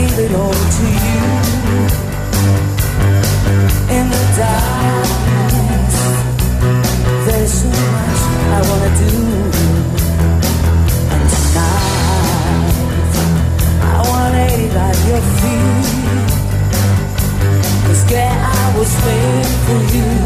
gave it all to you in the darkness. There's so much I wanna do, and tonight I wanna eat at your feet. Cause girl, I was made for you.